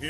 Ik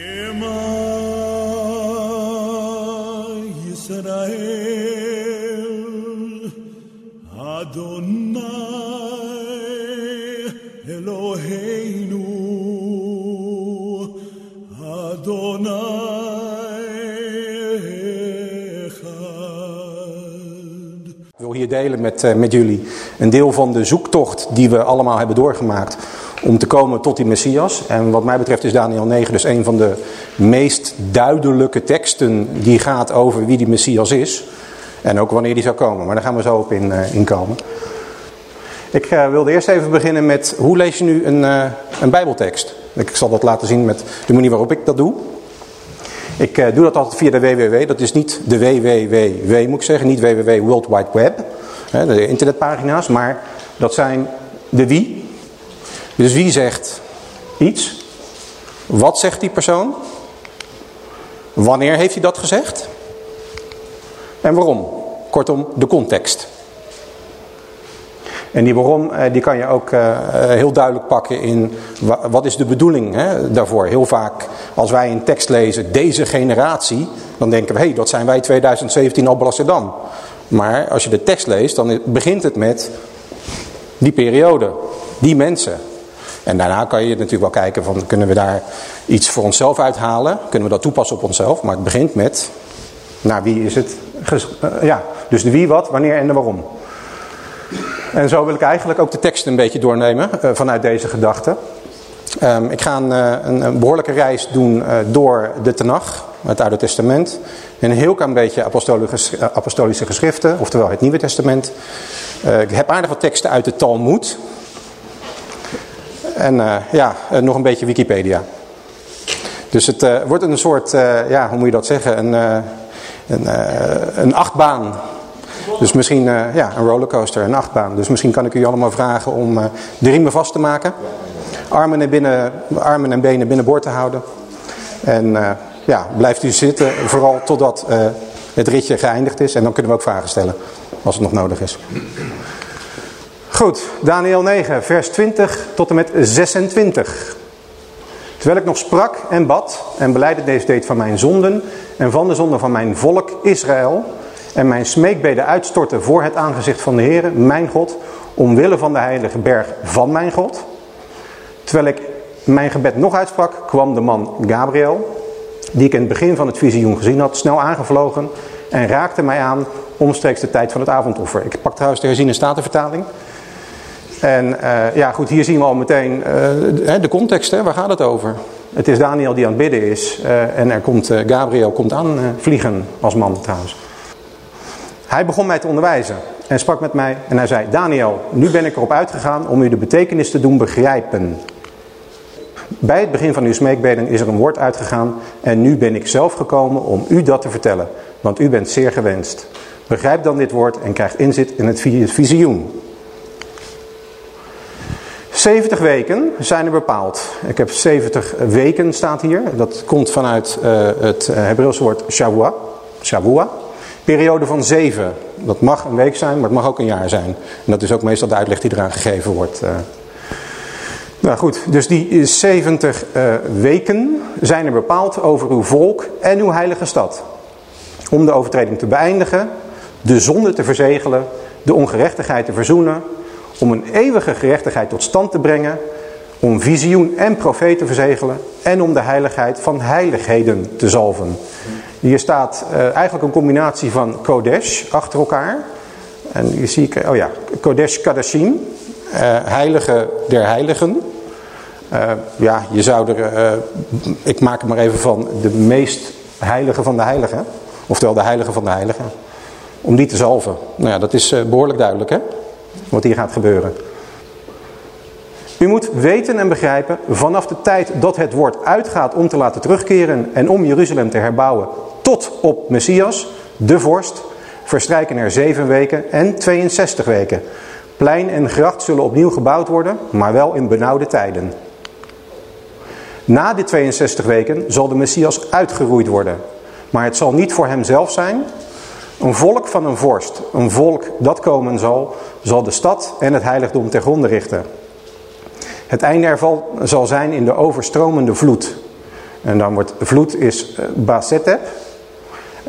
wil hier delen met, eh, met jullie een deel van de zoektocht die we allemaal hebben doorgemaakt om te komen tot die Messias. En wat mij betreft is Daniel 9 dus een van de meest duidelijke teksten die gaat over wie die Messias is. En ook wanneer die zou komen. Maar daar gaan we zo op in, eh, inkomen. Ik eh, wilde eerst even beginnen met hoe lees je nu een, eh, een bijbeltekst? Ik zal dat laten zien met de manier waarop ik dat doe. Ik doe dat altijd via de www. Dat is niet de www, moet ik zeggen. Niet www World Wide Web. Hè, de internetpagina's. Maar dat zijn de wie. Dus wie zegt iets? Wat zegt die persoon? Wanneer heeft hij dat gezegd? En waarom? Kortom, de context. En die waarom, eh, die kan je ook eh, eh, heel duidelijk pakken in wa- wat is de bedoeling hè, daarvoor. Heel vaak als wij een tekst lezen, deze generatie, dan denken we, hé, hey, dat zijn wij 2017 al Amsterdam. Maar als je de tekst leest, dan begint het met die periode, die mensen. En daarna kan je natuurlijk wel kijken van, kunnen we daar iets voor onszelf uithalen? Kunnen we dat toepassen op onszelf? Maar het begint met, naar wie is het? eh, ja, dus de wie, wat, wanneer en de waarom. En zo wil ik eigenlijk ook de tekst een beetje doornemen eh, vanuit deze gedachte. Ehm, ik ga een, eh, een, een behoorlijke reis doen door de Tenach, het Oude Testament. En een heel klein beetje apostolische, apostolische geschriften, oftewel het Nieuwe Testament. Ik heb aardig wat teksten uit de Talmud. En eh, ja, nog een beetje Wikipedia. Dus het eh, wordt een soort, eh, ja, hoe moet je dat zeggen, een, een, een achtbaan dus misschien, ja, een rollercoaster, een achtbaan. Dus misschien kan ik u allemaal vragen om de riemen vast te maken. Armen en, binnen, armen en benen binnenboord te houden. En ja, blijft u zitten, vooral totdat het ritje geëindigd is. En dan kunnen we ook vragen stellen, als het nog nodig is. Goed, Daniel 9, vers 20 tot en met 26. Terwijl ik nog sprak en bad en beleidde deze deed van mijn zonden en van de zonden van mijn volk Israël en mijn smeekbeden uitstortte voor het aangezicht van de Heere, mijn God, omwille van de heilige berg van mijn God. Terwijl ik mijn gebed nog uitsprak, kwam de man Gabriel, die ik in het begin van het visioen gezien had, snel aangevlogen en raakte mij aan omstreeks de tijd van het avondoffer. Ik pak trouwens de herziene statenvertaling. En eh, ja, goed, hier zien we al meteen eh, de context, hè, waar gaat het over? Het is Daniel die aan het bidden is eh, en er komt, Gabriel komt aan vliegen als man trouwens. Hij begon mij te onderwijzen en sprak met mij en hij zei, Daniel, nu ben ik erop uitgegaan om u de betekenis te doen begrijpen. Bij het begin van uw smeekbeden is er een woord uitgegaan en nu ben ik zelf gekomen om u dat te vertellen, want u bent zeer gewenst. Begrijp dan dit woord en krijg inzicht in het vi- visioen. 70 weken zijn er bepaald. Ik heb 70 weken staat hier. Dat komt vanuit uh, het Hebreeuwse woord Shavua. Shavua. Periode van 7. Dat mag een week zijn, maar het mag ook een jaar zijn. En dat is ook meestal de uitleg die eraan gegeven wordt. Uh. Nou goed, dus die 70 uh, weken zijn er bepaald over uw volk en uw heilige stad. Om de overtreding te beëindigen, de zonde te verzegelen, de ongerechtigheid te verzoenen, om een eeuwige gerechtigheid tot stand te brengen, om visioen en profeet te verzegelen en om de heiligheid van heiligheden te zalven. Hier staat uh, eigenlijk een combinatie van Kodesh achter elkaar. En hier zie ik, oh ja, Kodesh Kadashim, uh, heilige der heiligen. Uh, ja, je zou er, ik maak het maar even van, de meest heilige van de heiligen. Oftewel de heilige van de heiligen. Om die te zalven. Nou ja, dat is behoorlijk duidelijk hè wat hier gaat gebeuren. U moet weten en begrijpen, vanaf de tijd dat het woord uitgaat om te laten terugkeren en om Jeruzalem te herbouwen tot op Messias, de vorst, verstrijken er zeven weken en 62 weken. Plein en gracht zullen opnieuw gebouwd worden, maar wel in benauwde tijden. Na die 62 weken zal de Messias uitgeroeid worden. Maar het zal niet voor hemzelf zijn, een volk van een vorst, een volk dat komen zal, zal de stad en het heiligdom ter gronde richten. Het einde ervan zal zijn in de overstromende vloed. En dan wordt vloed is uh, Basetep.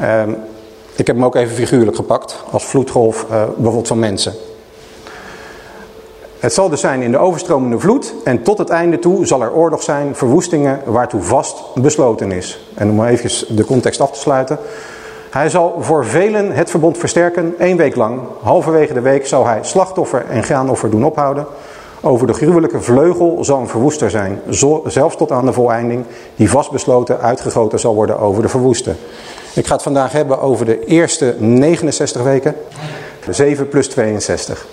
Um, ik heb hem ook even figuurlijk gepakt. Als vloedgolf uh, bijvoorbeeld van mensen. Het zal dus zijn in de overstromende vloed en tot het einde toe zal er oorlog zijn, verwoestingen waartoe vast besloten is. En om even de context af te sluiten. Hij zal voor velen het verbond versterken, één week lang. Halverwege de week zal hij slachtoffer en graanoffer doen ophouden. Over de gruwelijke vleugel zal een verwoester zijn, zelfs tot aan de voleinding, die vastbesloten uitgegoten zal worden over de verwoeste. Ik ga het vandaag hebben over de eerste 69 weken, 7 plus 62.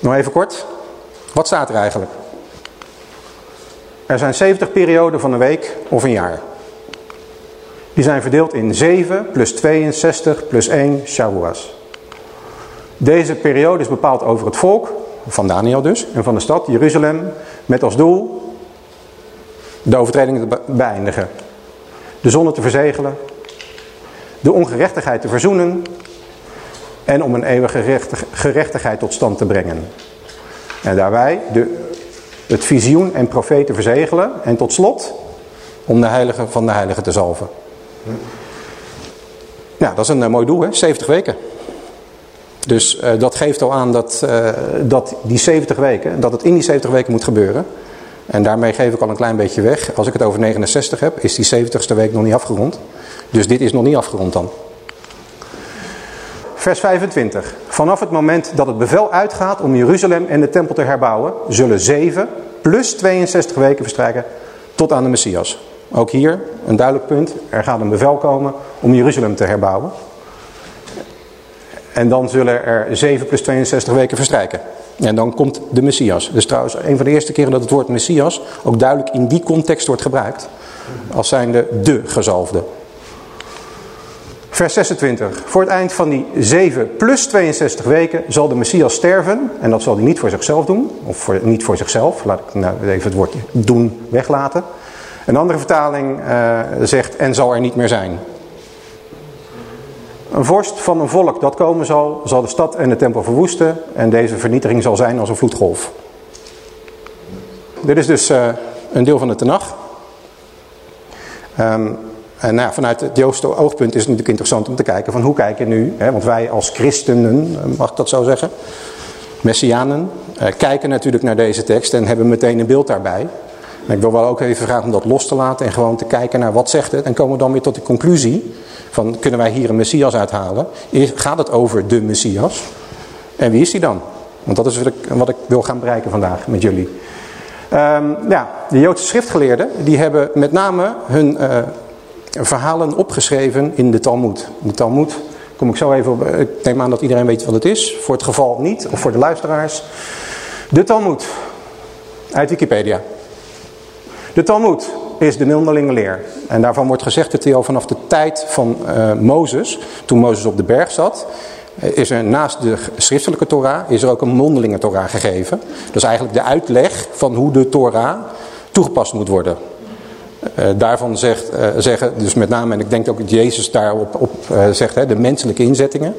Nog even kort. Wat staat er eigenlijk? Er zijn 70 perioden van een week of een jaar. Die zijn verdeeld in 7 plus 62 plus 1 Shavuos. Deze periode is bepaald over het volk, van Daniel dus, en van de stad Jeruzalem, met als doel de overtredingen te beëindigen. De zonde te verzegelen, de ongerechtigheid te verzoenen en om een eeuwige gerechtigheid tot stand te brengen. En daarbij de, het visioen en profeten verzegelen en tot slot om de heilige van de heilige te zalven. Ja, dat is een uh, mooi doel, hè? 70 weken. Dus uh, dat geeft al aan dat, uh, dat die 70 weken, dat het in die 70 weken moet gebeuren. En daarmee geef ik al een klein beetje weg. Als ik het over 69 heb, is die 70ste week nog niet afgerond. Dus dit is nog niet afgerond dan. Vers 25. Vanaf het moment dat het bevel uitgaat om Jeruzalem en de tempel te herbouwen, zullen 7 plus 62 weken verstrijken tot aan de Messias. Ook hier een duidelijk punt. Er gaat een bevel komen om Jeruzalem te herbouwen. En dan zullen er 7 plus 62 weken verstrijken. En dan komt de Messias. Dus trouwens een van de eerste keren dat het woord Messias ook duidelijk in die context wordt gebruikt. Als zijnde de gezalfde. Vers 26. Voor het eind van die 7 plus 62 weken zal de Messias sterven. En dat zal hij niet voor zichzelf doen. Of voor, niet voor zichzelf. Laat ik nou even het woord doen weglaten. Een andere vertaling uh, zegt en zal er niet meer zijn. Een vorst van een volk dat komen zal, zal de stad en de tempel verwoesten. En deze vernietiging zal zijn als een vloedgolf. Dit is dus uh, een deel van de Tenach. Um, en nou, vanuit het Joodse oogpunt is het natuurlijk interessant om te kijken van hoe kijken nu, hè, want wij als christenen, mag ik dat zo zeggen, messianen, eh, kijken natuurlijk naar deze tekst en hebben meteen een beeld daarbij. En ik wil wel ook even vragen om dat los te laten en gewoon te kijken naar wat zegt het. En komen we dan weer tot de conclusie van kunnen wij hier een Messias uithalen? Gaat het over de Messias? En wie is die dan? Want dat is wat ik, wat ik wil gaan bereiken vandaag met jullie. Um, ja, de Joodse schriftgeleerden die hebben met name hun uh, verhalen opgeschreven in de Talmud. De Talmud, kom ik zo even op, ik neem aan dat iedereen weet wat het is. Voor het geval niet, of voor de luisteraars. De Talmud, uit Wikipedia. De Talmud is de mondelinge leer. En daarvan wordt gezegd dat hij al vanaf de tijd van uh, Mozes, toen Mozes op de berg zat, eh, is er naast de schriftelijke Torah, is er ook een mondelinge Torah gegeven. Dat is eigenlijk de uitleg van hoe de Torah toegepast moet worden. Uh, daarvan zegt, zeggen, dus met name, en ik denk ook dat Jezus daarop op, zegt, hè, de menselijke inzettingen.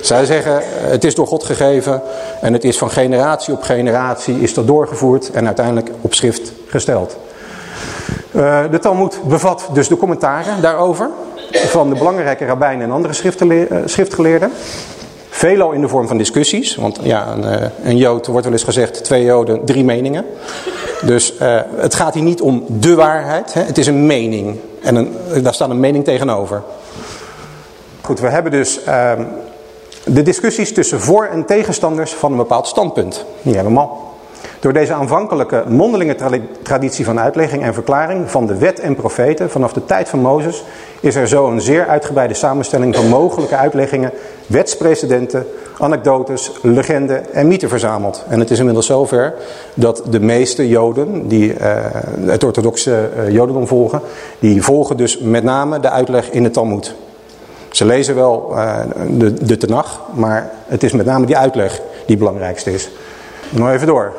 Zij zeggen, het is door God gegeven en het is van generatie op generatie is dat doorgevoerd en uiteindelijk op schrift gesteld. De Talmud bevat dus de commentaren daarover van de belangrijke rabbijnen en andere schriftgeleerden. Veelal in de vorm van discussies, want ja, een, een Jood wordt wel eens gezegd, twee Joden, drie meningen. Dus het gaat hier niet om de waarheid. Hè? Het is een mening. En een, daar staat een mening tegenover. Goed, we hebben dus uh, de discussies tussen voor- en tegenstanders van een bepaald standpunt. Niet helemaal. Door deze aanvankelijke mondelinge tra traditie van uitlegging en verklaring van de wet en profeten vanaf de tijd van Mozes is er zo een zeer uitgebreide samenstelling van mogelijke uitleggingen, wetsprecedenten, anekdotes, legenden en mythen verzameld. En het is inmiddels zover dat de meeste joden die uh, het orthodoxe uh, jodendom volgen, die volgen dus met name de uitleg in de Talmud. Ze lezen wel uh, de, de Tenach, maar het is met name die uitleg die het belangrijkste is. Nog even door.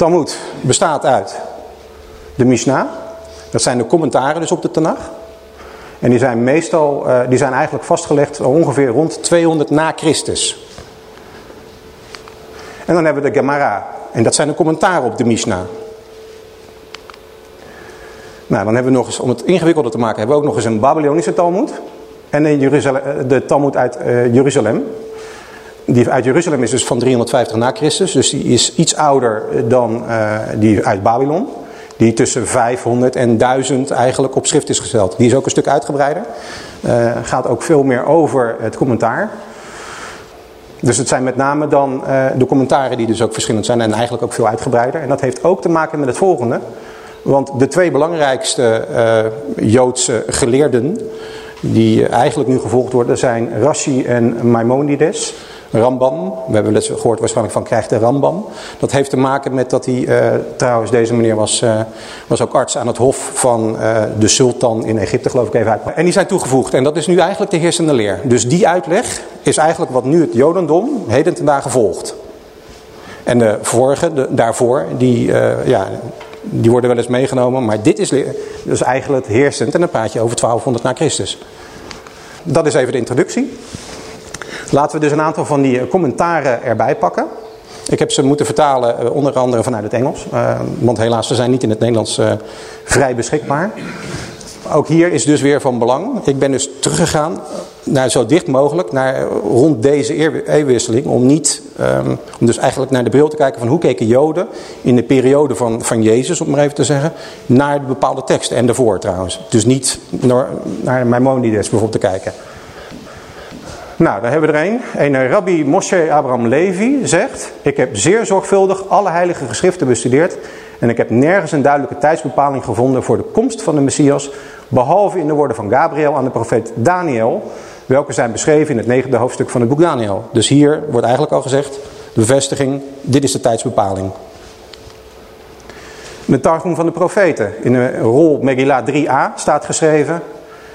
Talmud bestaat uit de Mishnah. Dat zijn de commentaren dus op de Tanach. En die zijn meestal, uh, die zijn eigenlijk vastgelegd ongeveer rond 200 na Christus. En dan hebben we de Gemara. En dat zijn de commentaren op de Mishnah. Nou, dan hebben we nog eens, om het ingewikkelder te maken, hebben we ook nog eens een Babylonische Talmud. En een Jeruzalem, de Talmud uit uh, Jeruzalem. Die uit Jeruzalem is dus van 350 na Christus. Dus die is iets ouder dan uh, die uit Babylon. Die tussen 500 en 1000 eigenlijk op schrift is gesteld. Die is ook een stuk uitgebreider. Uh, gaat ook veel meer over het commentaar. Dus het zijn met name dan de commentaren die dus ook verschillend zijn en eigenlijk ook veel uitgebreider. En dat heeft ook te maken met het volgende. Want de twee belangrijkste Joodse geleerden die eigenlijk nu gevolgd worden zijn Rashi en Maimonides. Rambam, we hebben les gehoord waarschijnlijk van krijgt de Rambam. Dat heeft te maken met dat hij, uh, trouwens deze meneer was, uh, was ook arts aan het hof van uh, de sultan in Egypte geloof ik even uit. En die zijn toegevoegd en dat is nu eigenlijk de heersende leer. Dus die uitleg is eigenlijk wat nu het jodendom heden ten dagen volgt. En de vorige, de, daarvoor, die, ja, die worden wel eens meegenomen. Maar dit is dus eigenlijk het heersend en dan praat je over 1200 na Christus. Dat is even de introductie. Laten we dus een aantal van die commentaren erbij pakken. Ik heb ze moeten vertalen onder andere vanuit het Engels. Uh, want helaas, ze zijn niet in het Nederlands vrij beschikbaar. Ook hier is dus weer van belang. Ik ben dus teruggegaan naar zo dicht mogelijk naar rond deze eeuwwisseling. Om niet, um, om dus eigenlijk naar de bril te kijken van hoe keken Joden in de periode van, van Jezus, om maar even te zeggen, naar de bepaalde teksten. En daarvoor trouwens. Dus niet naar, naar Maimonides bijvoorbeeld te kijken. Nou, daar hebben we er een. Een rabbi Moshe Abraham Levi zegt... Ik heb zeer zorgvuldig alle heilige geschriften bestudeerd... en ik heb nergens een duidelijke tijdsbepaling gevonden voor de komst van de Messias... behalve in de woorden van Gabriel aan de profeet Daniel... welke zijn beschreven in het negende hoofdstuk van het boek Daniel. Dus hier wordt eigenlijk al gezegd... de bevestiging, dit is de tijdsbepaling. De Targum van de profeten. In de rol Megillah 3a staat geschreven...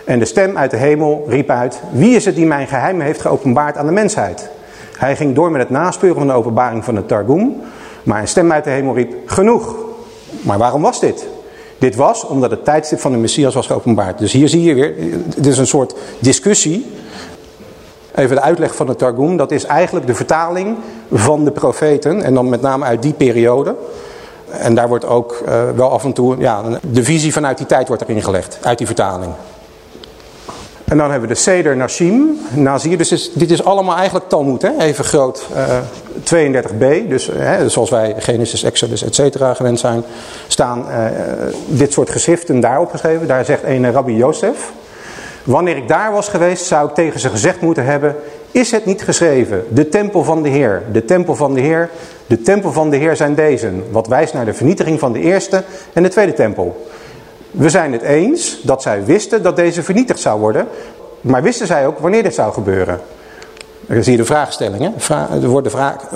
En de stem uit de hemel riep uit, wie is het die mijn geheimen heeft geopenbaard aan de mensheid? Hij ging door met het naspeuren van de openbaring van het Targum, maar een stem uit de hemel riep, genoeg. Maar waarom was dit? Dit was omdat het tijdstip van de Messias was geopenbaard. Dus hier zie je weer, dit is een soort discussie. Even de uitleg van het Targum, dat is eigenlijk de vertaling van de profeten. En dan met name uit die periode. En daar wordt ook uh, wel af en toe, ja, de visie vanuit die tijd wordt erin gelegd. Uit die vertaling. En dan hebben we de Seder Nashim, Nazir. Dus is, dit is allemaal eigenlijk Talmud, hè? even groot. Uh, 32b, dus hè, zoals wij Genesis, Exodus, et cetera gewend zijn, staan uh, dit soort geschriften daarop geschreven. Daar zegt een Rabbi Jozef. Wanneer ik daar was geweest, zou ik tegen ze gezegd moeten hebben... Is het niet geschreven, de tempel van de Heer, de tempel van de Heer, de tempel van de Heer zijn deze. Wat wijst naar de vernietiging van de eerste en de tweede tempel. We zijn het eens dat zij wisten dat deze vernietigd zou worden. Maar wisten zij ook wanneer dit zou gebeuren? Dan zie je de vraagstellingen. er worden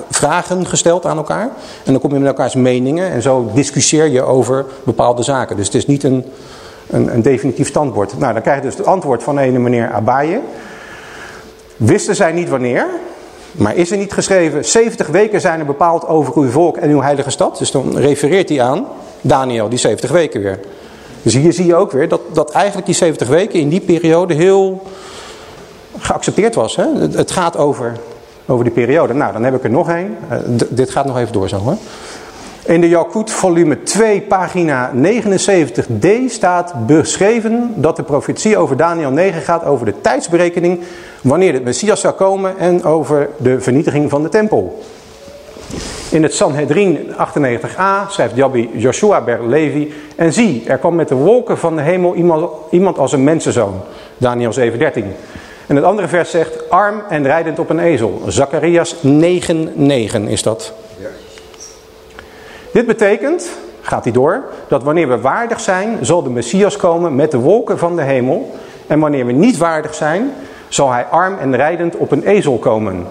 vragen gesteld aan elkaar. En dan kom je met elkaars meningen. En zo discussieer je over bepaalde zaken. Dus het is niet een, een, een definitief standwoord. Nou, dan krijg je dus het antwoord van een meneer Abaye. Wisten zij niet wanneer? Maar is er niet geschreven, 70 weken zijn er bepaald over uw volk en uw heilige stad? Dus dan refereert hij aan Daniel, die 70 weken weer. Dus hier zie je ook weer dat, dat eigenlijk die 70 weken in die periode heel geaccepteerd was. Hè? Het gaat over, over die periode. Nou, dan heb ik er nog één. Uh, dit gaat nog even door zo. In de Jalkut volume 2 pagina 79d staat beschreven dat de profetie over Daniel 9 gaat over de tijdsberekening wanneer de Messias zou komen en over de vernietiging van de tempel. In het Sanhedrin 98a schrijft Jabbi Joshua ber Levi. En zie, er kwam met de wolken van de hemel iemand, iemand als een mensenzoon. Daniel 7:13. En het andere vers zegt, arm en rijdend op een ezel. Zacharias 9:9 is dat. Ja. Dit betekent, gaat hij door, dat wanneer we waardig zijn, zal de Messias komen met de wolken van de hemel. En wanneer we niet waardig zijn, zal hij arm en rijdend op een ezel komen.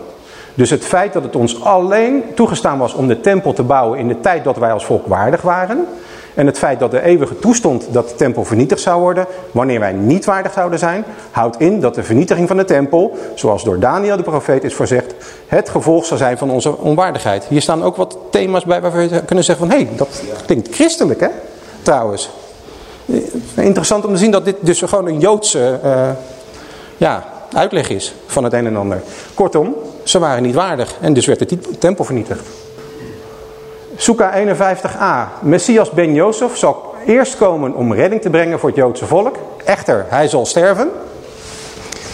Dus het feit dat het ons alleen toegestaan was om de tempel te bouwen in de tijd dat wij als volk waardig waren. En het feit dat de eeuwige toestond dat de tempel vernietigd zou worden wanneer wij niet waardig zouden zijn. Houdt in dat de vernietiging van de tempel, zoals door Daniel de profeet is voorzegd, het gevolg zal zijn van onze onwaardigheid. Hier staan ook wat thema's bij waarvan we kunnen zeggen van hé, hey, dat klinkt christelijk hè, trouwens. Interessant om te zien dat dit dus gewoon een Joodse uh, ja, uitleg is van het een en ander. Kortom, ze waren niet waardig en dus werd de tempel vernietigd. Soeka 51a. Messias ben Jozef zal eerst komen om redding te brengen voor het Joodse volk. Echter, hij zal sterven.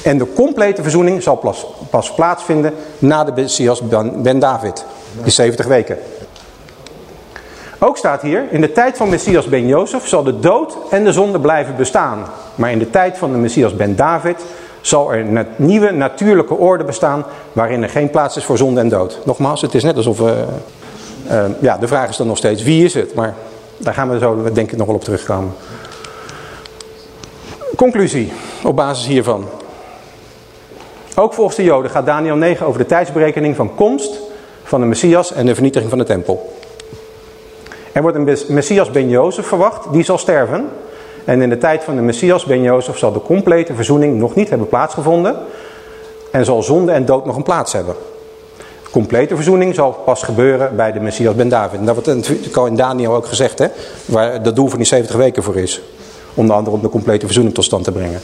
En de complete verzoening zal pas, pas plaatsvinden na de Messias ben David. Die 70 weken. Ook staat hier, in de tijd van Messias ben Jozef zal de dood en de zonde blijven bestaan. Maar in de tijd van de Messias ben David zal er een nieuwe natuurlijke orde bestaan waarin er geen plaats is voor zonde en dood. Nogmaals, het is net alsof, uh, ja de vraag is dan nog steeds wie is het, maar daar gaan we zo denk ik nog wel op terugkomen. Conclusie op basis hiervan. Ook volgens de Joden gaat Daniel 9 over de tijdsberekening van komst van de Messias en de vernietiging van de tempel. Er wordt een Messias ben Jozef verwacht, die zal sterven. En in de tijd van de Messias ben Jozef zal de complete verzoening nog niet hebben plaatsgevonden. En zal zonde en dood nog een plaats hebben. De complete verzoening zal pas gebeuren bij de Messias ben David. En dat wordt in Daniel ook gezegd, hè, waar dat doel van die 70 weken voor is. Onder andere om de complete verzoening tot stand te brengen.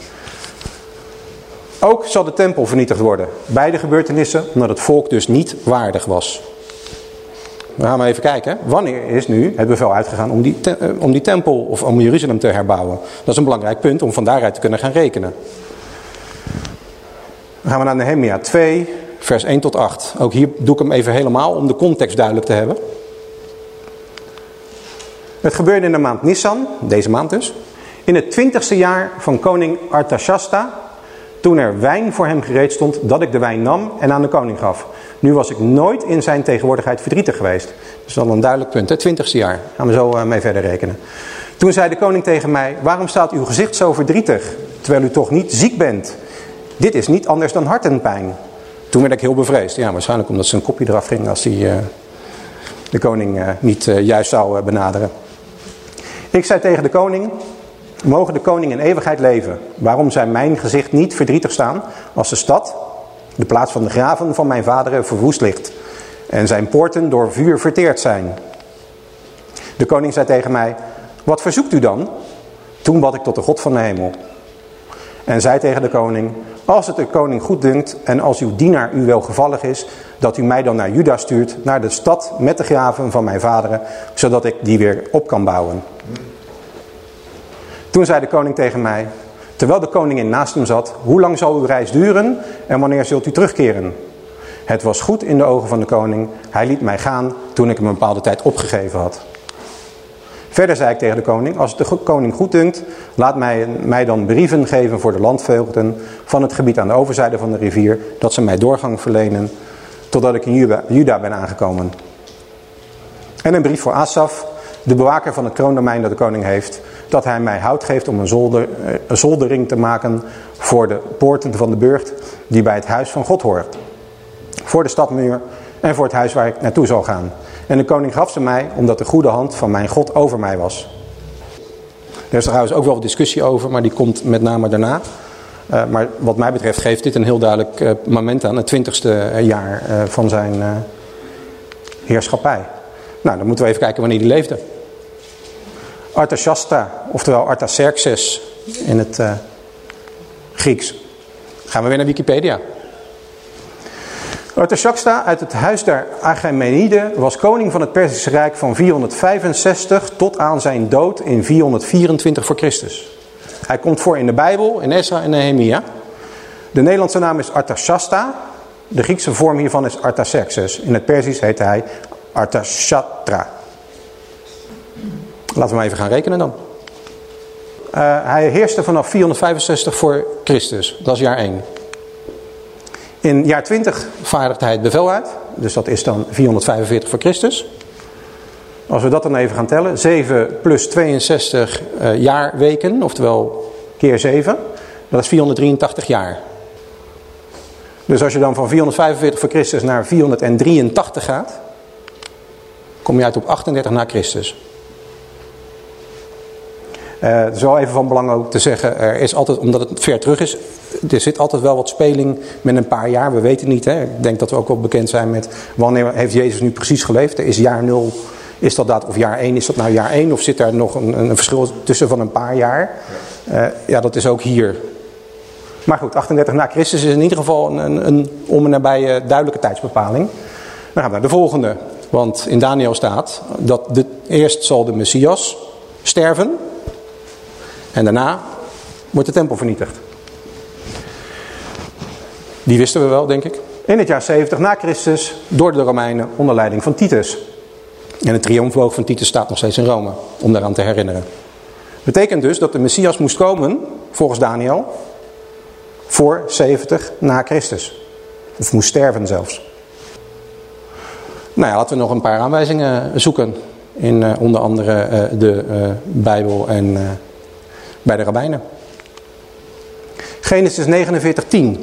Ook zal de tempel vernietigd worden. Beide gebeurtenissen omdat het volk dus niet waardig was. We gaan maar even kijken. Wanneer is nu het bevel uitgegaan om die, eh, om die tempel of om Jeruzalem te herbouwen? Dat is een belangrijk punt om van daaruit te kunnen gaan rekenen. Dan gaan we naar Nehemia 2, vers 1 tot 8. Ook hier doe ik hem even helemaal om de context duidelijk te hebben. Het gebeurde in de maand Nisan, deze maand dus. In het twintigste jaar van koning Artashasta, toen er wijn voor hem gereed stond, dat ik de wijn nam en aan de koning gaf. Nu was ik nooit in zijn tegenwoordigheid verdrietig geweest. Dat is al een duidelijk punt, het twintigste jaar. Gaan we zo eh, mee verder rekenen. Toen zei de koning tegen mij, waarom staat uw gezicht zo verdrietig, terwijl u toch niet ziek bent? Dit is niet anders dan hartenpijn. Toen werd ik heel bevreesd. Ja, waarschijnlijk omdat zijn kopje eraf ging als hij uh, de koning uh, niet juist zou benaderen. Ik zei tegen de koning, mogen de koning in eeuwigheid leven. Waarom zou mijn gezicht niet verdrietig staan als de stad de plaats van de graven van mijn vaderen verwoest ligt en zijn poorten door vuur verteerd zijn. De koning zei tegen mij, wat verzoekt u dan? Toen bad ik tot de God van de hemel. En zei tegen de koning, als het de koning goed dunkt en als uw dienaar u welgevallig is, dat u mij dan naar Juda stuurt, naar de stad met de graven van mijn vaderen, zodat ik die weer op kan bouwen. Toen zei de koning tegen mij, Terwijl de koningin naast hem zat, hoe lang zal uw reis duren en wanneer zult u terugkeren? Het was goed in de ogen van de koning. Hij liet mij gaan toen ik hem een bepaalde tijd opgegeven had. Verder zei ik tegen de koning, als het de koning goed dunkt, laat mij, mij dan brieven geven voor de landvoogden van het gebied aan de overzijde van de rivier, dat ze mij doorgang verlenen totdat ik in Juda ben aangekomen. En een brief voor Asaf, de bewaker van het kroondomein dat de koning heeft, dat hij mij hout geeft om een, zolder, eh, een zoldering te maken voor de poorten van de burcht die bij het huis van God hoort. Voor de stadmuur en voor het huis waar ik naartoe zal gaan. En de koning gaf ze mij omdat de goede hand van mijn God over mij was. Er is trouwens ook wel discussie over, maar die komt met name daarna. Uh, maar wat mij betreft geeft dit een heel duidelijk uh, moment aan, het twintigste jaar van zijn heerschappij. Nou, dan moeten we even kijken wanneer hij leefde. Artashasta, oftewel Artaxerxes in het uh, Grieks. Gaan we weer naar Wikipedia. Artaxerxes uit het huis der Achaemeniden was koning van het Perzische Rijk van 465 tot aan zijn dood in 424 voor Christus. Hij komt voor in de Bijbel, in Esra en Nehemia. De Nederlandse naam is Artashasta. De Griekse vorm hiervan is Artaxerxes. In het Perzisch heet hij Artashatra. Laten we maar even gaan rekenen dan. Uh, hij heerste vanaf 465 voor Christus. Dat is jaar 1. In jaar 20 vaardigt hij het bevel uit. Dus dat is dan 445 voor Christus. Als we dat dan even gaan tellen. 7 plus 62 uh, jaarweken. Oftewel keer 7. Dat is 483 jaar. Dus als je dan van 445 voor Christus naar 483 gaat. Kom je uit op 38 na Christus. Uh, het is wel even van belang ook te zeggen, er is altijd, omdat het ver terug is, er zit altijd wel wat speling met een paar jaar. We weten niet, hè? ik denk dat we ook wel bekend zijn met wanneer heeft Jezus nu precies geleefd. Er is jaar 0, is dat dat, of jaar 1, is dat nou jaar 1 of zit daar nog een, een verschil tussen van een paar jaar? Uh, ja, dat is ook hier. Maar goed, 38 na Christus is in ieder geval een, een om en nabij duidelijke tijdsbepaling. Dan gaan we naar de volgende. Want in Daniel staat dat de, eerst zal de Messias sterven. En daarna wordt de tempel vernietigd. Die wisten we wel, denk ik. In het jaar 70 na Christus door de Romeinen onder leiding van Titus. En het triomfloog van Titus staat nog steeds in Rome, om daaraan te herinneren. Betekent dus dat de Messias moest komen, volgens Daniel, voor 70 na Christus. Of moest sterven zelfs. Nou ja, laten we nog een paar aanwijzingen zoeken. In uh, onder andere uh, de uh, Bijbel en bij de rabbijnen. Genesis 49:10.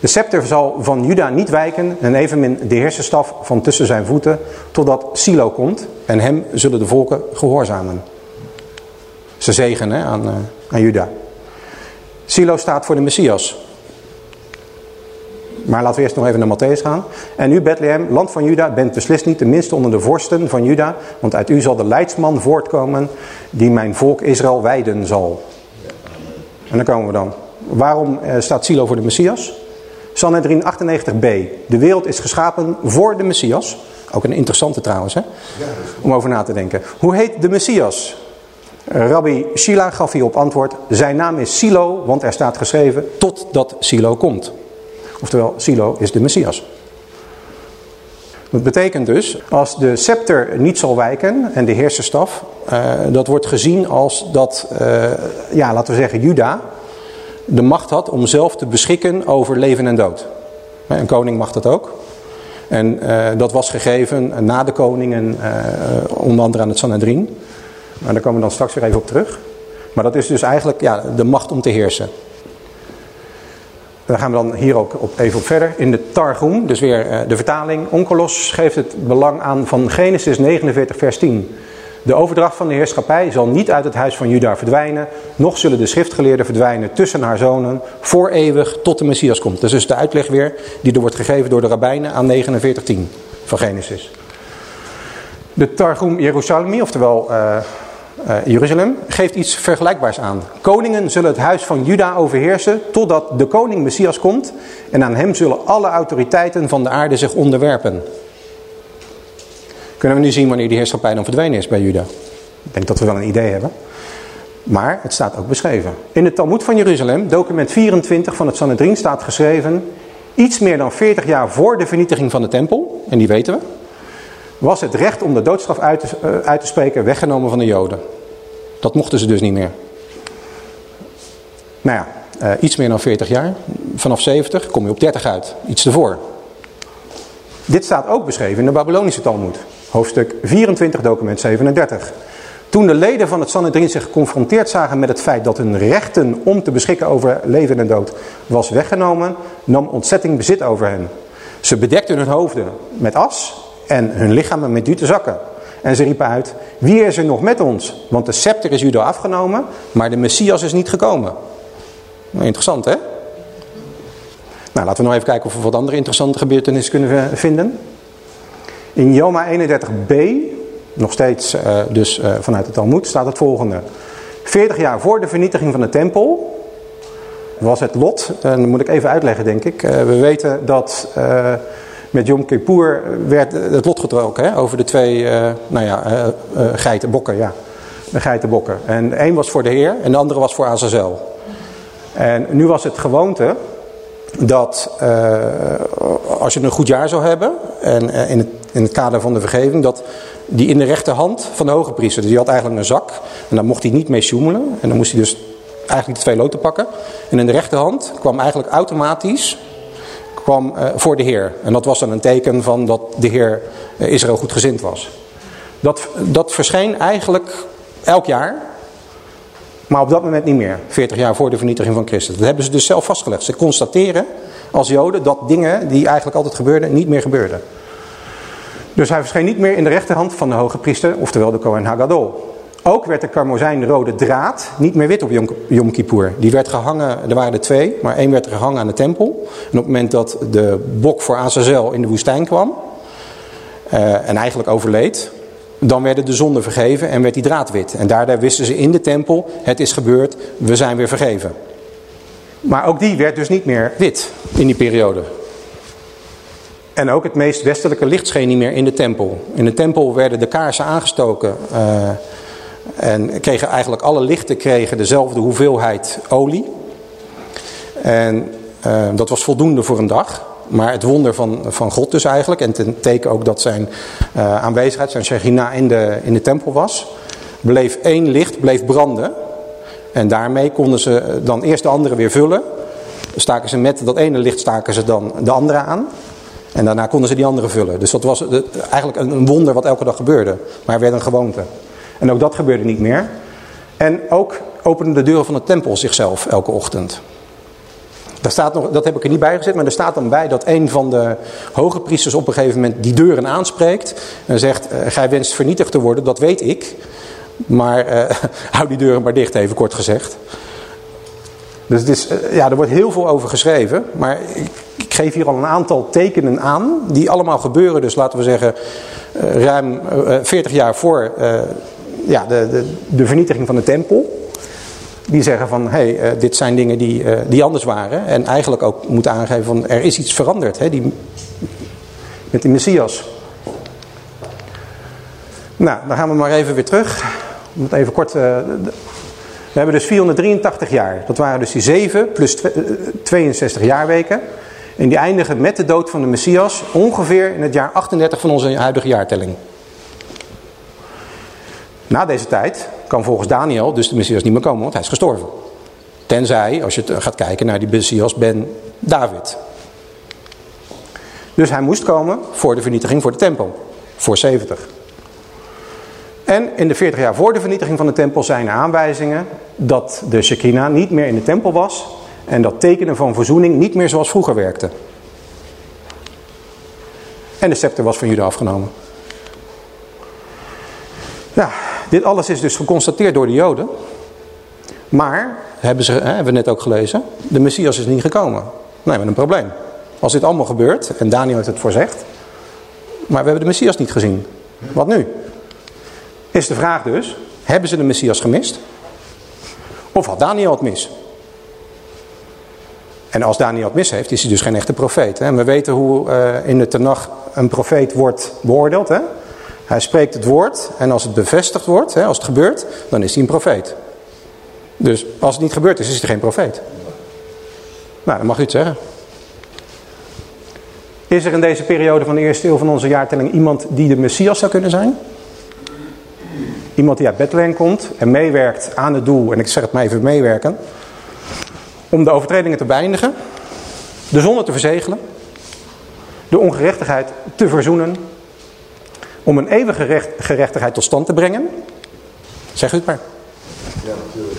De scepter zal van Juda niet wijken en evenmin de heerserstaf van tussen zijn voeten totdat Silo komt en hem zullen de volken gehoorzamen. Ze zegen hè, aan, aan Juda. Silo staat voor de Messias. Maar laten we eerst nog even naar Matthäus gaan. En u Bethlehem, land van Juda, bent beslist niet de minste onder de vorsten van Juda. Want uit u zal de leidsman voortkomen die mijn volk Israël wijden zal. En dan komen we dan. Waarom uh, staat Silo voor de Messias? Sanhedrin 98b. De wereld is geschapen voor de Messias. Ook een interessante trouwens, hè? om over na te denken. Hoe heet de Messias? Rabbi Shila gaf hierop antwoord. Zijn naam is Silo, want er staat geschreven totdat Silo komt. Oftewel, Silo is de Messias. Dat betekent dus, als de scepter niet zal wijken en de heerserstaf, uh, dat wordt gezien als dat, uh, ja, laten we zeggen, Juda de macht had om zelf te beschikken over leven en dood. Een koning mag dat ook. En uh, dat was gegeven na de koningen, onder andere aan het Sanhedrin. Maar daar komen we dan straks weer even op terug. Maar dat is dus eigenlijk ja, de macht om te heersen. Daar gaan we dan hier ook op, even op verder. In de Targum, dus weer uh, de vertaling. Onkelos geeft het belang aan van Genesis 49 vers 10. De overdracht van de heerschappij zal niet uit het huis van Juda verdwijnen. Nog zullen de schriftgeleerden verdwijnen tussen haar zonen. Voor eeuwig tot de Messias komt. Dat is dus de uitleg weer die er wordt gegeven door de rabbijnen aan 49.10 van Genesis. De Targum Jerusalemi, oftewel uh, uh, Jeruzalem, geeft iets vergelijkbaars aan. Koningen zullen het huis van Juda overheersen totdat de koning Messias komt. En aan hem zullen alle autoriteiten van de aarde zich onderwerpen. Kunnen we nu zien wanneer die heerschappij dan verdwenen is bij Juda? Ik denk dat we wel een idee hebben. Maar het staat ook beschreven. In het Talmud van Jeruzalem, document 24 van het Sanhedrin, staat geschreven... Iets meer dan 40 jaar voor de vernietiging van de tempel, en die weten we... was het recht om de doodstraf uit te, uh, uit te spreken weggenomen van de Joden. Dat mochten ze dus niet meer. Nou ja, uh, iets meer dan 40 jaar. Vanaf 70 kom je op 30 uit. Iets ervoor. Dit staat ook beschreven in de Babylonische Talmud. Hoofdstuk 24, document 37. Toen de leden van het Sanhedrin zich geconfronteerd zagen met het feit dat hun rechten om te beschikken over leven en dood was weggenomen, nam ontzetting bezit over hen. Ze bedekten hun hoofden met as en hun lichamen met diepe zakken. En ze riepen uit, wie is er nog met ons? Want de scepter is Judo afgenomen, maar de Messias is niet gekomen. Nou, interessant hè? Nou, laten we nog even kijken of we wat andere interessante gebeurtenissen kunnen vinden. In Joma 31b, nog steeds uh, dus uh, vanuit het Talmud, staat het volgende. 40 jaar voor de vernietiging van de tempel was het lot, en dat moet ik even uitleggen denk ik. We weten dat met Yom Kippur werd het lot getrokken hè, over de twee nou ja, geitenbokken. Ja, de geitenbokken. En één was voor de Heer en de andere was voor Azazel. En nu was het gewoonte dat als je een goed jaar zou hebben, en in, het, in het kader van de vergeving, dat die in de rechterhand van de hoge priester, dus die had eigenlijk een zak, en daar mocht hij niet mee sjoemelen, en dan moest hij dus eigenlijk de twee loten pakken. En in de rechterhand kwam eigenlijk automatisch kwam, uh, voor de Heer. En dat was dan een teken van dat de Heer Israël goed gezind was. Dat, dat verscheen eigenlijk elk jaar, maar op dat moment niet meer, 40 jaar voor de vernietiging van Christus. Dat hebben ze dus zelf vastgelegd. Ze constateren als joden dat dingen die eigenlijk altijd gebeurden, niet meer gebeurden. Dus hij verscheen niet meer in de rechterhand van de hoge priester, oftewel de Kohen Hagadol. Ook werd de karmozijnrode draad niet meer wit op Yom, Yom Kippur. Die werd gehangen, er waren er twee, maar één werd er gehangen aan de tempel. En op het moment dat de bok voor Azazel in de woestijn kwam, uh, en eigenlijk overleed, dan werden de zonden vergeven en werd die draad wit. En daardoor wisten ze in de tempel, het is gebeurd, we zijn weer vergeven. Maar ook die werd dus niet meer wit in die periode. En ook het meest westelijke licht scheen niet meer in de tempel. In de tempel werden de kaarsen aangestoken uh, En kregen eigenlijk alle lichten kregen dezelfde hoeveelheid olie. En uh, dat was voldoende voor een dag. Maar het wonder van, van God dus eigenlijk. En ten teken ook dat zijn uh, aanwezigheid, zijn Shechina in de, in de tempel was. Bleef één licht, bleef branden. En daarmee konden ze dan eerst de andere weer vullen. Staken ze met dat ene licht staken ze dan de andere aan. En daarna konden ze die andere vullen. Dus dat was eigenlijk een wonder wat elke dag gebeurde. Maar er werd een gewoonte. En ook dat gebeurde niet meer. En ook openden de deuren van de tempel zichzelf elke ochtend. Daar staat nog, dat heb ik er niet bij gezet, maar er staat dan bij dat een van de hoge priesters op een gegeven moment die deuren aanspreekt. En zegt, uh, gij wenst vernietigd te worden, dat weet ik. Maar uh, hou die deuren maar dicht, even kort gezegd. Dus is, uh, ja, er wordt heel veel over geschreven. Maar ik, ik, geef hier al een aantal tekenen aan. Die allemaal gebeuren dus, laten we zeggen, ruim 40 jaar voor ja, de, de, de vernietiging van de tempel die zeggen van, hé, hey, uh, dit zijn dingen die, uh, die anders waren. En eigenlijk ook moeten aangeven van, er is iets veranderd. Hè, die, met die Messias. Nou, dan gaan we maar even weer terug. Om het even kort... Uh, we hebben dus 483 jaar. Dat waren dus die 7 plus 62 jaarweken. En die eindigen met de dood van de Messias ongeveer in het jaar 38 van onze huidige jaartelling. Na deze tijd kan volgens Daniel dus de Messias niet meer komen, want hij is gestorven. Tenzij, als je gaat kijken naar die Messias ben David. Dus hij moest komen voor de vernietiging voor de tempel. Voor 70. En in de 40 jaar voor de vernietiging van de tempel zijn er aanwijzingen dat de Shekinah niet meer in de tempel was. En dat tekenen van verzoening niet meer zoals vroeger werkte. En de scepter was van Juda afgenomen. Ja, dit alles is dus geconstateerd door de Joden. Maar, hebben, ze, hebben we net ook gelezen, de Messias is niet gekomen. Nee, met een probleem. Als dit allemaal gebeurt, en Daniel heeft het voorzegd, maar we hebben de Messias niet gezien. Wat nu? Is de vraag dus, hebben ze de Messias gemist? Of had Daniel het mis? En als Daniel het mis heeft, is hij dus geen echte profeet. Hè? En we weten hoe uh, in de Tenach een profeet wordt beoordeeld. Hè? Hij spreekt het woord en als het bevestigd wordt, hè, als het gebeurt, dan is hij een profeet. Dus als het niet gebeurd is, is hij geen profeet. Nou, dan mag u het zeggen. Is er in deze periode van de eerste eeuw van onze jaartelling iemand die de Messias zou kunnen zijn? Iemand die uit Bethlehem komt en meewerkt aan het doel, en ik zeg het maar even meewerken, om de overtredingen te beëindigen, de zonde te verzegelen, de ongerechtigheid te verzoenen om een eeuwige recht, gerechtigheid tot stand te brengen. Zeg u het maar. Ja, natuurlijk.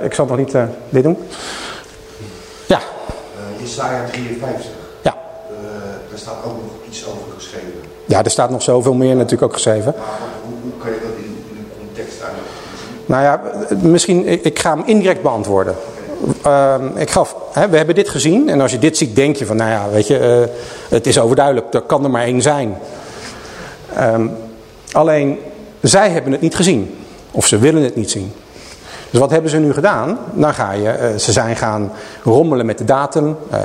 Ik zal nog niet uh, dit doen. Ja. Uh, Isaiah 53. Ja. Uh, daar staat ook nog iets over geschreven. Ja, er staat nog zoveel meer natuurlijk ook geschreven. Maar hoe, hoe kan je dat in, in een context zien? Nou ja, misschien, ik, ik ga hem indirect beantwoorden. Uh, ik gaf, hè, we hebben dit gezien en als je dit ziet denk je van, nou ja, weet je, uh, het is overduidelijk, er kan er maar één zijn. Um, alleen, zij hebben het niet gezien. Of ze willen het niet zien. Dus wat hebben ze nu gedaan? Dan ga je, uh, ze zijn gaan rommelen met de datum. Uh,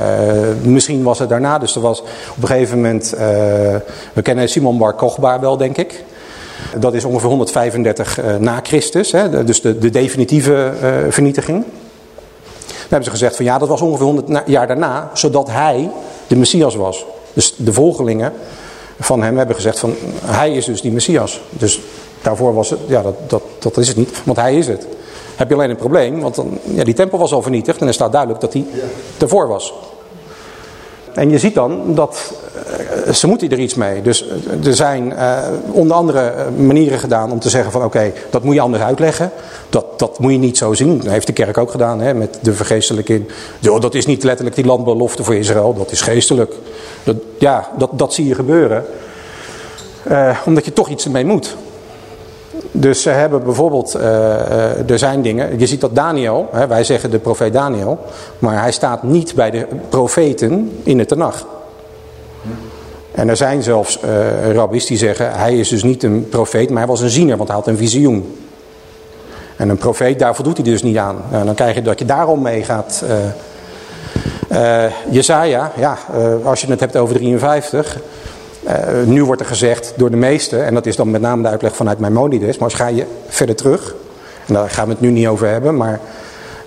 misschien was het daarna, dus er was op een gegeven moment, uh, we kennen Simon Bar Kochba wel denk ik. Dat is ongeveer 135 na Christus, hè, dus de, de definitieve vernietiging. Dan hebben ze gezegd van ja, dat was ongeveer 100 jaar daarna, zodat hij de Messias was. Dus de volgelingen van hem hebben gezegd van hij is dus die Messias. Dus daarvoor was het, ja dat, dat, dat is het niet, want hij is het. Heb je alleen een probleem, want dan, ja, die tempel was al vernietigd en er staat duidelijk dat hij ervoor was. En je ziet dan dat uh, ze moeten er iets mee. Dus er zijn uh, onder andere manieren gedaan om te zeggen van oké, dat moet je anders uitleggen. Dat, dat moet je niet zo zien. Dat heeft de kerk ook gedaan hè, met de vergeestelijking. Jo, dat is niet letterlijk die landbelofte voor Israël, dat is geestelijk. Ja, dat, dat zie je gebeuren. Omdat je toch iets ermee moet. Dus ze hebben bijvoorbeeld, uh, er zijn dingen, je ziet dat Daniel, hè, wij zeggen de profeet Daniel, maar hij staat niet bij de profeten in het Tenach. En er zijn zelfs uh, rabbis die zeggen, hij is dus niet een profeet, maar hij was een ziener, want hij had een visioen. En een profeet, daar voldoet hij dus niet aan. Nou, dan krijg je dat je daarom meegaat. Uh, Jesaja, ja, als je het hebt over 53, Uh, nu wordt er gezegd door de meesten, en dat is dan met name de uitleg vanuit Maimonides, maar als ga je verder terug, en daar gaan we het nu niet over hebben, maar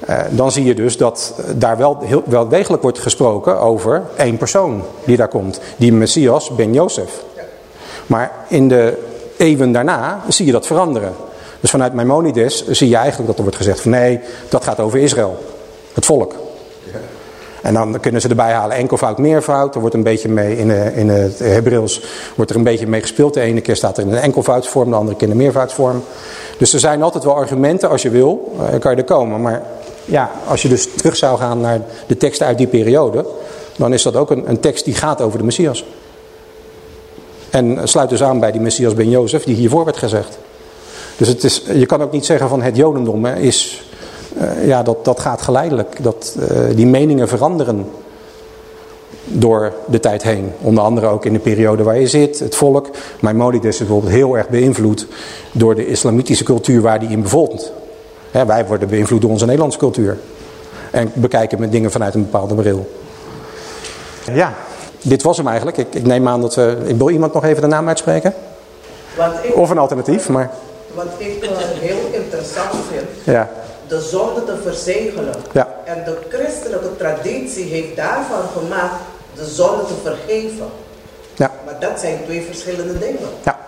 uh, dan zie je dus dat daar wel, heel, wel degelijk wordt gesproken over één persoon die daar komt. Die Messias ben Jozef. Maar in de eeuwen daarna zie je dat veranderen. Dus vanuit Maimonides zie je eigenlijk dat er wordt gezegd van nee, dat gaat over Israël. Het volk. En dan kunnen ze erbij halen enkelvoud, meervoud. Er wordt een beetje mee in, in het Hebreeuws wordt er een beetje mee gespeeld. De ene keer staat er in een enkelvoudsvorm, de andere keer in een meervoudsvorm. Dus er zijn altijd wel argumenten als je wil, kan je er komen. Maar ja, als je dus terug zou gaan naar de teksten uit die periode, dan is dat ook een, een tekst die gaat over de Messias. En sluit dus aan bij die Messias ben Jozef die hiervoor werd gezegd. Dus het is, je kan ook niet zeggen van het jodendom is, uh, ja dat, dat gaat geleidelijk. Dat, uh, die meningen veranderen door de tijd heen. Onder andere ook in de periode waar je zit, het volk. Maimonides is bijvoorbeeld heel erg beïnvloed door de islamitische cultuur waar die in bevolkt. Hè, wij worden beïnvloed door onze Nederlandse cultuur. En bekijken met dingen vanuit een bepaalde bril. Ja, dit was hem eigenlijk. Ik, ik neem aan dat we... Ik wil iemand nog even de naam uitspreken? Ik, of een alternatief, maar... Wat ik uh, heel interessant vind... Ja. De zonde te verzegelen. Ja. En de christelijke traditie heeft daarvan gemaakt de zonde te vergeven. Ja. Maar dat zijn twee verschillende dingen. Ja.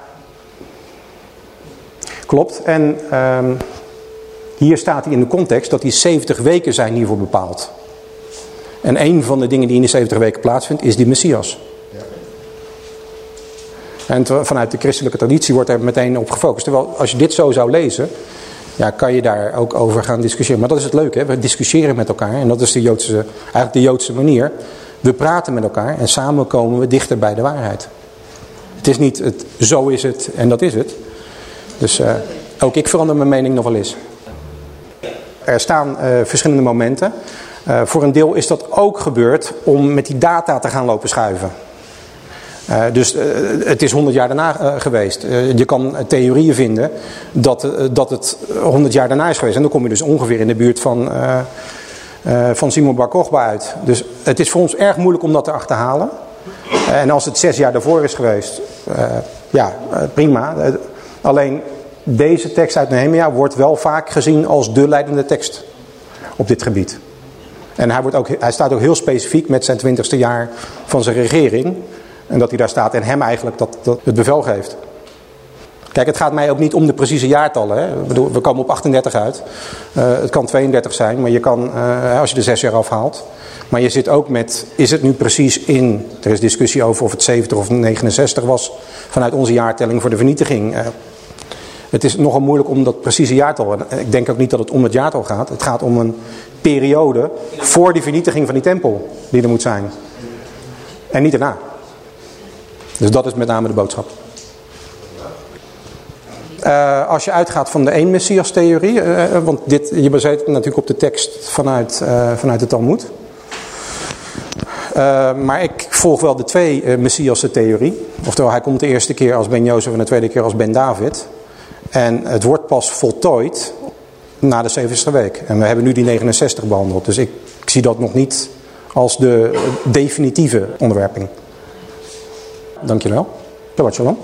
Klopt. En um, hier staat hij in de context dat die 70 weken zijn hiervoor bepaald. En een van de dingen die in die 70 weken plaatsvindt is die Messias. En vanuit de christelijke traditie wordt er meteen op gefocust. Terwijl als je dit zo zou lezen, ja, kan je daar ook over gaan discussiëren. Maar dat is het leuke, hè? we discussiëren met elkaar. En dat is de Joodse, eigenlijk de Joodse manier. We praten met elkaar en samen komen we dichter bij de waarheid. Het is niet het zo is het en dat is het. Dus uh, ook ik verander mijn mening nog wel eens. Er staan uh, verschillende momenten. Uh, voor een deel is dat ook gebeurd om met die data te gaan lopen schuiven. Uh, dus uh, het is 100 jaar daarna uh, geweest. je kan theorieën vinden dat, dat het 100 jaar daarna is geweest. En dan kom je dus ongeveer in de buurt van, van Simon Bar Kochba uit. Dus het is voor ons erg moeilijk om dat te achterhalen. en als het zes jaar daarvoor is geweest, ja, prima. alleen deze tekst uit Nehemia wordt wel vaak gezien als de leidende tekst op dit gebied. En hij, wordt ook, hij staat ook heel specifiek met zijn twintigste jaar van zijn regering. En dat hij daar staat en hem eigenlijk dat, dat het bevel geeft. Kijk, het gaat mij ook niet om de precieze jaartallen. Hè. We komen op 38 uit. Uh, het kan 32 zijn, maar je kan, uh, als je de zes jaar afhaalt. Maar je zit ook met, is het nu precies in... Er is discussie over of het 70 of 69 was vanuit onze jaartelling voor de vernietiging. Uh, het is nogal moeilijk om dat precieze jaartal... Ik denk ook niet dat het om het jaartal gaat. Het gaat om een periode voor die vernietiging van die tempel die er moet zijn. En niet daarna. Dus dat is met name de boodschap. Uh, als je uitgaat van de één Messias theorie, uh, want dit, je baseert het natuurlijk op de tekst vanuit, uh, vanuit de Talmud. maar ik volg wel de twee Messiasse theorie. Oftewel, hij komt de eerste keer als Ben Jozef en de tweede keer als Ben David. En het wordt pas voltooid na de 70ste week. En we hebben nu die 69 behandeld. Dus ik, ik zie dat nog niet als de definitieve onderwerping. 넘기나요? 뼈 맞추나?